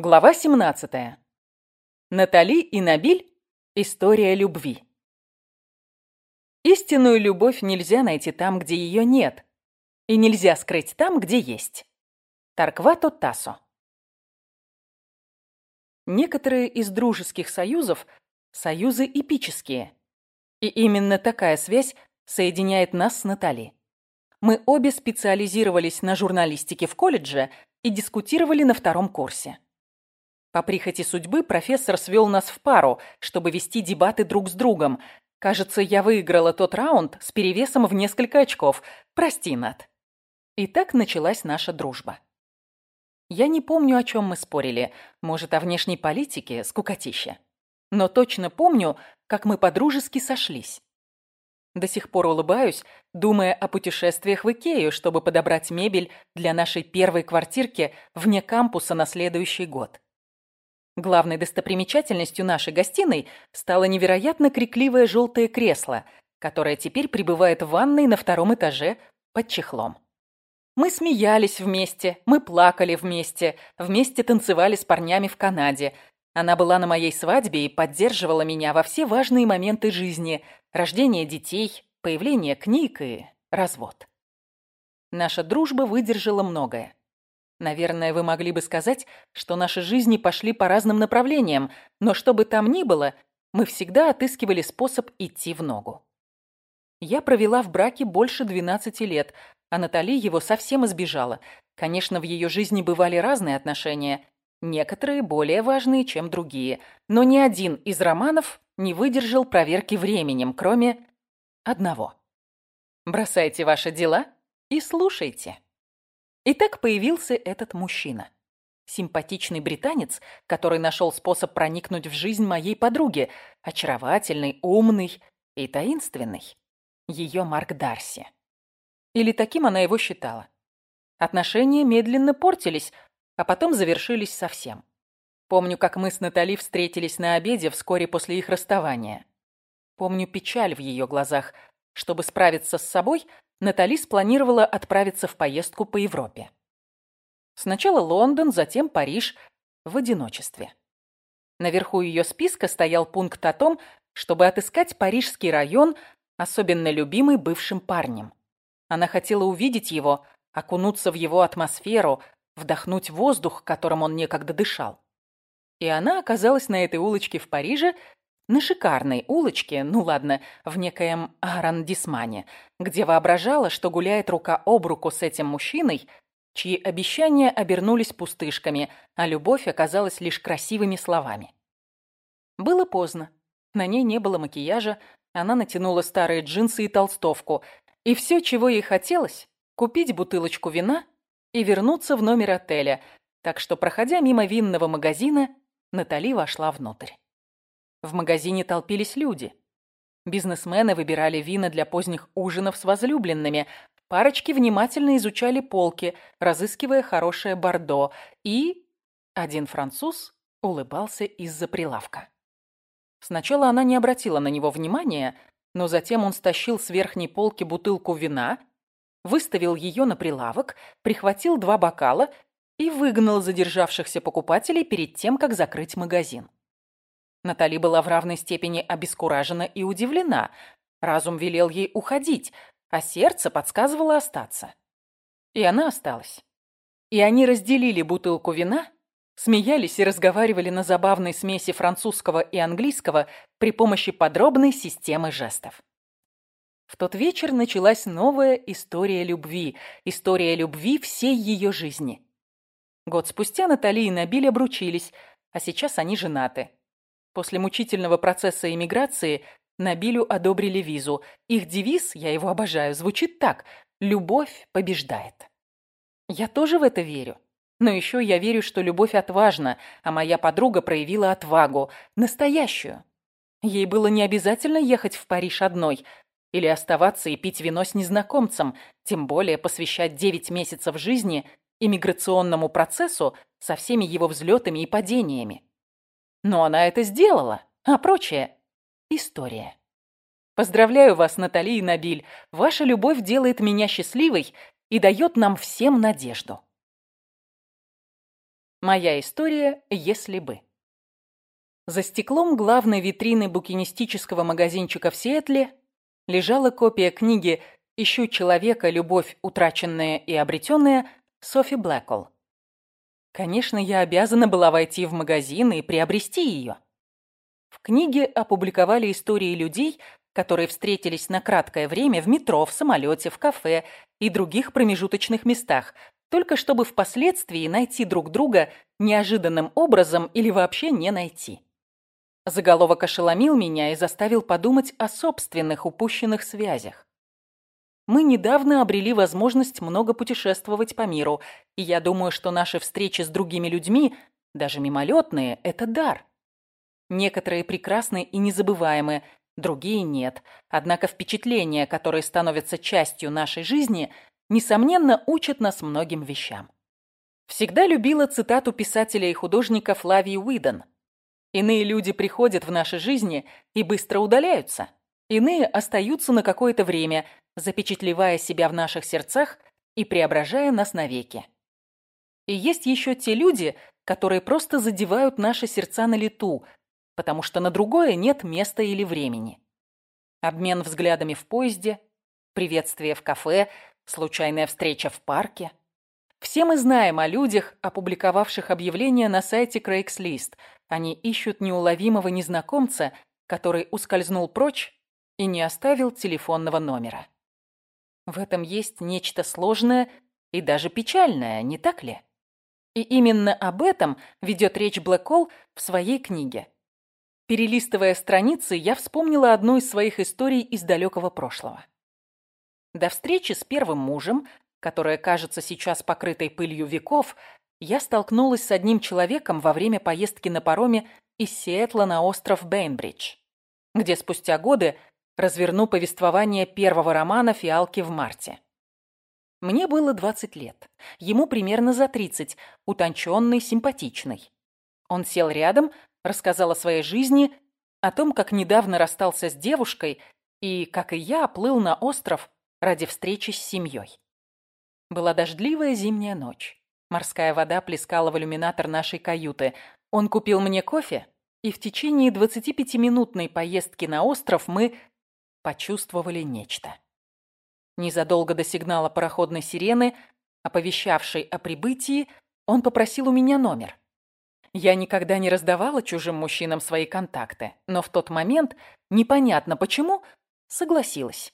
Глава 17. Натали и Набиль. История любви. Истинную любовь нельзя найти там, где ее нет, и нельзя скрыть там, где есть. Тарквато Тасо. Некоторые из дружеских союзов – союзы эпические. И именно такая связь соединяет нас с Натали. Мы обе специализировались на журналистике в колледже и дискутировали на втором курсе. По прихоти судьбы профессор свел нас в пару, чтобы вести дебаты друг с другом. Кажется, я выиграла тот раунд с перевесом в несколько очков. Прости, Нат. И так началась наша дружба. Я не помню, о чем мы спорили. Может, о внешней политике, скукотища. Но точно помню, как мы подружески сошлись. До сих пор улыбаюсь, думая о путешествиях в Икею, чтобы подобрать мебель для нашей первой квартирки вне кампуса на следующий год. Главной достопримечательностью нашей гостиной стало невероятно крикливое желтое кресло, которое теперь пребывает в ванной на втором этаже под чехлом. Мы смеялись вместе, мы плакали вместе, вместе танцевали с парнями в Канаде. Она была на моей свадьбе и поддерживала меня во все важные моменты жизни – рождение детей, появление книг и развод. Наша дружба выдержала многое. Наверное, вы могли бы сказать, что наши жизни пошли по разным направлениям, но что бы там ни было, мы всегда отыскивали способ идти в ногу. Я провела в браке больше 12 лет, а Натали его совсем избежала. Конечно, в ее жизни бывали разные отношения, некоторые более важные, чем другие, но ни один из романов не выдержал проверки временем, кроме одного. Бросайте ваши дела и слушайте. И так появился этот мужчина. Симпатичный британец, который нашел способ проникнуть в жизнь моей подруги. Очаровательный, умный и таинственный. Ее Марк Дарси. Или таким она его считала. Отношения медленно портились, а потом завершились совсем. Помню, как мы с Натали встретились на обеде вскоре после их расставания. Помню печаль в ее глазах. Чтобы справиться с собой, Натали спланировала отправиться в поездку по Европе. Сначала Лондон, затем Париж в одиночестве. Наверху ее списка стоял пункт о том, чтобы отыскать парижский район, особенно любимый бывшим парнем. Она хотела увидеть его, окунуться в его атмосферу, вдохнуть воздух, которым он некогда дышал. И она оказалась на этой улочке в Париже на шикарной улочке, ну ладно, в некоем Арандисмане, где воображала, что гуляет рука об руку с этим мужчиной, чьи обещания обернулись пустышками, а любовь оказалась лишь красивыми словами. Было поздно. На ней не было макияжа, она натянула старые джинсы и толстовку, и все, чего ей хотелось, купить бутылочку вина и вернуться в номер отеля, так что, проходя мимо винного магазина, Натали вошла внутрь. В магазине толпились люди. Бизнесмены выбирали вина для поздних ужинов с возлюбленными. Парочки внимательно изучали полки, разыскивая хорошее бордо. И один француз улыбался из-за прилавка. Сначала она не обратила на него внимания, но затем он стащил с верхней полки бутылку вина, выставил ее на прилавок, прихватил два бокала и выгнал задержавшихся покупателей перед тем, как закрыть магазин. Натали была в равной степени обескуражена и удивлена. Разум велел ей уходить, а сердце подсказывало остаться. И она осталась. И они разделили бутылку вина, смеялись и разговаривали на забавной смеси французского и английского при помощи подробной системы жестов. В тот вечер началась новая история любви, история любви всей ее жизни. Год спустя Натали и Набиль обручились, а сейчас они женаты. После мучительного процесса иммиграции Набилю одобрили визу. Их девиз, я его обожаю, звучит так «Любовь побеждает». Я тоже в это верю. Но еще я верю, что любовь отважна, а моя подруга проявила отвагу, настоящую. Ей было не обязательно ехать в Париж одной или оставаться и пить вино с незнакомцем, тем более посвящать 9 месяцев жизни иммиграционному процессу со всеми его взлетами и падениями. Но она это сделала, а прочее – история. Поздравляю вас, Натали и Набиль. Ваша любовь делает меня счастливой и дает нам всем надежду. Моя история «Если бы». За стеклом главной витрины букинистического магазинчика в Сиэтле лежала копия книги «Ищу человека. Любовь, утраченная и обретенная» Софи Блэквелл. Конечно, я обязана была войти в магазин и приобрести ее. В книге опубликовали истории людей, которые встретились на краткое время в метро, в самолете, в кафе и других промежуточных местах, только чтобы впоследствии найти друг друга неожиданным образом или вообще не найти. Заголовок ошеломил меня и заставил подумать о собственных упущенных связях. Мы недавно обрели возможность много путешествовать по миру, и я думаю, что наши встречи с другими людьми, даже мимолетные, это дар. Некоторые прекрасны и незабываемы, другие нет. Однако впечатления, которые становятся частью нашей жизни – несомненно, учат нас многим вещам. Всегда любила цитату писателя и художника Флавии Уидон. «Иные люди приходят в наши жизни и быстро удаляются. Иные остаются на какое-то время, запечатлевая себя в наших сердцах и преображая нас навеки. И есть еще те люди, которые просто задевают наши сердца на лету, потому что на другое нет места или времени. Обмен взглядами в поезде, приветствие в кафе, случайная встреча в парке. Все мы знаем о людях, опубликовавших объявление на сайте Craigslist. Они ищут неуловимого незнакомца, который ускользнул прочь и не оставил телефонного номера. В этом есть нечто сложное и даже печальное, не так ли? И именно об этом ведет речь Блэкол в своей книге. Перелистывая страницы, я вспомнила одну из своих историй из далекого прошлого. До встречи с первым мужем, которая кажется сейчас покрытой пылью веков, я столкнулась с одним человеком во время поездки на пароме из Сиэтла на остров Бейнбридж, где спустя годы разверну повествование первого романа «Фиалки в марте». Мне было 20 лет, ему примерно за 30, утонченный, симпатичный. Он сел рядом, рассказал о своей жизни, о том, как недавно расстался с девушкой и, как и я, плыл на остров ради встречи с семьей. Была дождливая зимняя ночь. Морская вода плескала в иллюминатор нашей каюты. Он купил мне кофе, и в течение 25-минутной поездки на остров мы почувствовали нечто. Незадолго до сигнала пароходной сирены, оповещавшей о прибытии, он попросил у меня номер. Я никогда не раздавала чужим мужчинам свои контакты, но в тот момент, непонятно почему, согласилась.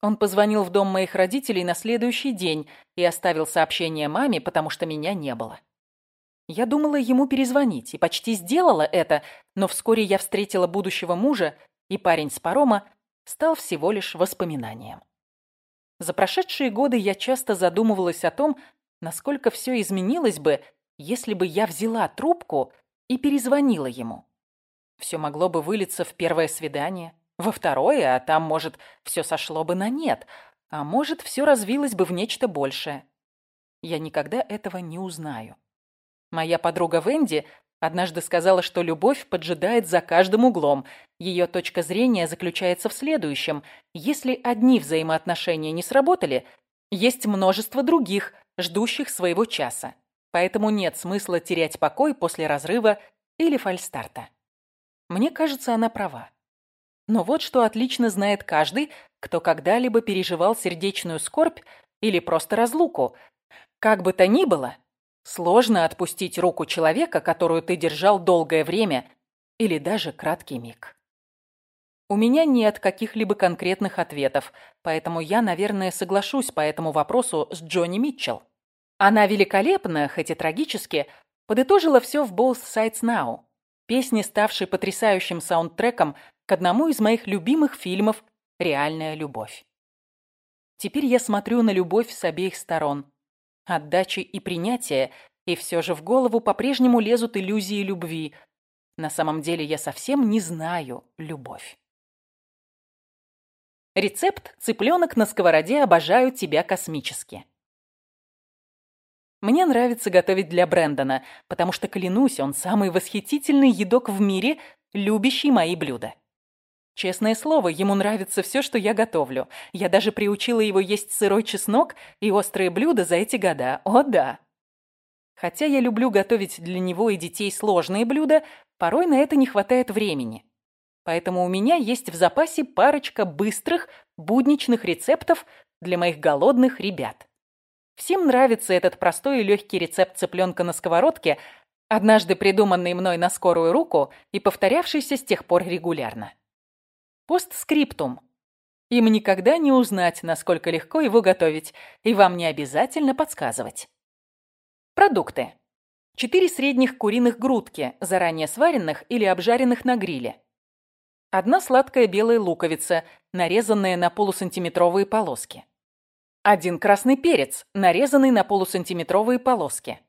Он позвонил в дом моих родителей на следующий день и оставил сообщение маме, потому что меня не было. Я думала ему перезвонить и почти сделала это, но вскоре я встретила будущего мужа, и парень с парома стал всего лишь воспоминанием. За прошедшие годы я часто задумывалась о том, насколько все изменилось бы, если бы я взяла трубку и перезвонила ему. Все могло бы вылиться в первое свидание, во второе, а там, может, все сошло бы на нет, а может, все развилось бы в нечто большее. Я никогда этого не узнаю. Моя подруга Венди однажды сказала, что любовь поджидает за каждым углом. Ее точка зрения заключается в следующем. Если одни взаимоотношения не сработали, есть множество других, ждущих своего часа. Поэтому нет смысла терять покой после разрыва или фальстарта. Мне кажется, она права. Но вот что отлично знает каждый, кто когда-либо переживал сердечную скорбь или просто разлуку. Как бы то ни было, сложно отпустить руку человека, которую ты держал долгое время или даже краткий миг. У меня нет каких-либо конкретных ответов, поэтому я, наверное, соглашусь по этому вопросу с Джонни Митчелл. Она великолепно, хоть и трагически, подытожила все в Both Sides Now, песне, ставшей потрясающим саундтреком к одному из моих любимых фильмов «Реальная любовь». Теперь я смотрю на любовь с обеих сторон. Отдачи и принятия, и все же в голову по-прежнему лезут иллюзии любви. На самом деле я совсем не знаю любовь. Рецепт «Цыпленок на сковороде обожаю тебя космически». Мне нравится готовить для Брэндона, потому что, клянусь, он самый восхитительный едок в мире, любящий мои блюда. Честное слово, ему нравится все, что я готовлю. Я даже приучила его есть сырой чеснок и острые блюда за эти года. О, да. Хотя я люблю готовить для него и детей сложные блюда, порой на это не хватает времени. Поэтому у меня есть в запасе парочка быстрых, будничных рецептов для моих голодных ребят. Всем нравится этот простой и легкий рецепт цыпленка на сковородке, однажды придуманный мной на скорую руку и повторявшийся с тех пор регулярно. Постскриптум. Им никогда не узнать, насколько легко его готовить, и вам не обязательно подсказывать. Продукты. Четыре средних куриных грудки, заранее сваренных или обжаренных на гриле. Одна сладкая белая луковица, нарезанная на полусантиметровые полоски. Один красный перец, нарезанный на полусантиметровые полоски.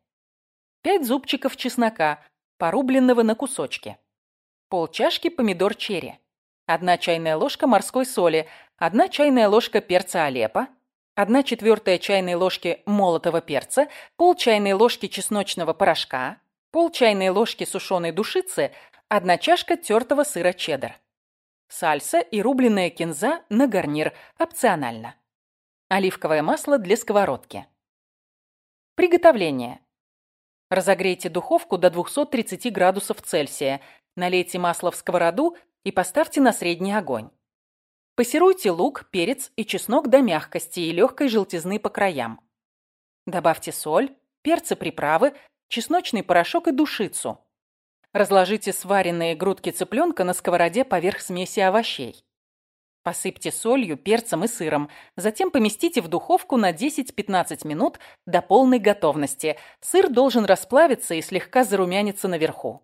Пять зубчиков чеснока, порубленного на кусочки. Пол чашки помидор черри. Одна чайная ложка морской соли, одна чайная ложка перца алеппо, одна четвертая чайной ложки молотого перца, пол чайной ложки чесночного порошка, пол чайной ложки сушеной душицы, одна чашка тертого сыра чеддер. Сальса и рубленная кинза на гарнир, опционально. Оливковое масло для сковородки. Приготовление. Разогрейте духовку до 230 градусов Цельсия. Налейте масло в сковороду и поставьте на средний огонь. Пассируйте лук, перец и чеснок до мягкости и легкой желтизны по краям. Добавьте соль, перцы, приправы, чесночный порошок и душицу. Разложите сваренные грудки цыпленка на сковороде поверх смеси овощей. Посыпьте солью, перцем и сыром. Затем поместите в духовку на 10-15 минут до полной готовности. Сыр должен расплавиться и слегка зарумяниться наверху.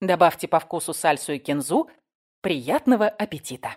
Добавьте по вкусу сальсу и кинзу. Приятного аппетита!